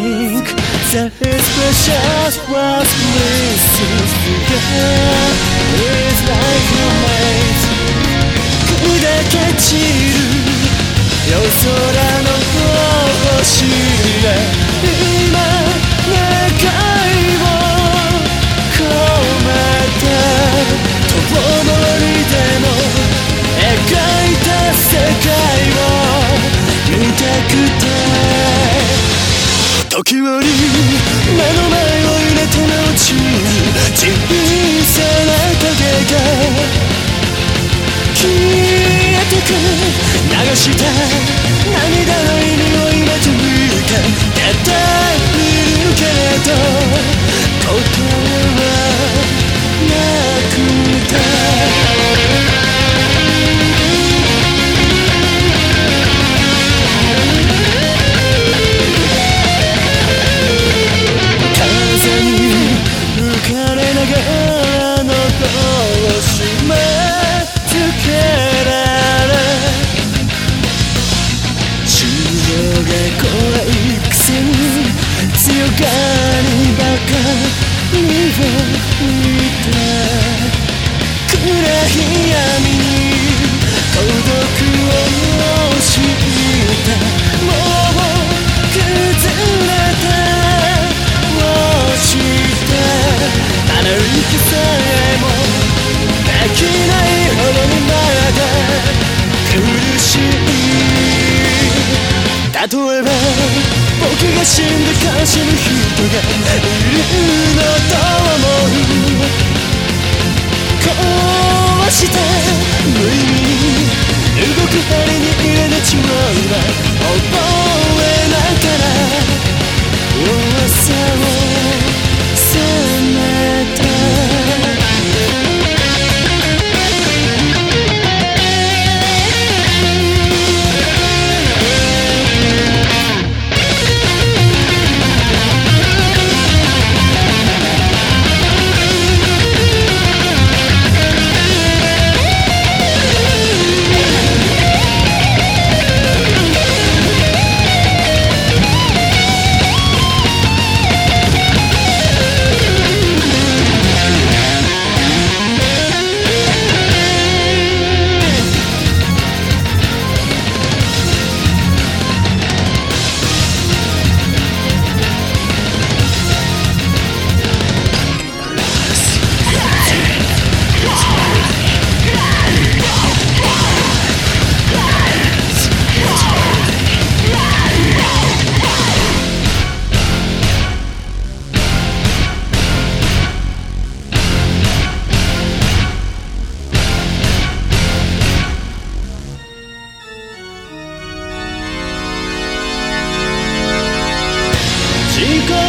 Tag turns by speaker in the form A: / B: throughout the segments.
A: think that it's precious was missing 時折目の前を入れて落ちに小さな影が消えてく。流した涙の意味を今というか出ているけれど心例えば僕が死んで悲しむ人がいるのと思ううして無意味に動く針に入れてちまうな。覚えながら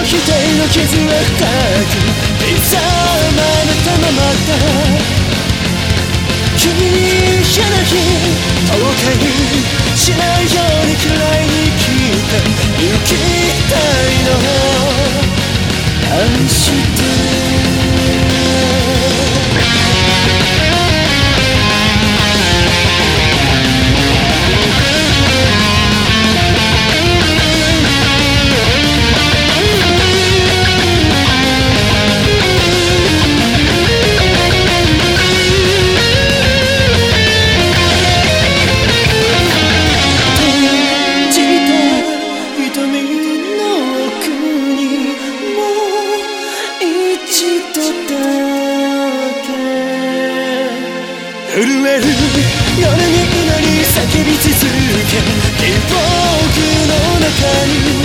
A: 否定の傷は深く刻まれたままだ君に嫌な日後悔しないように嫌いに来た行きた叫び続け僕の中に。